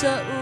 So.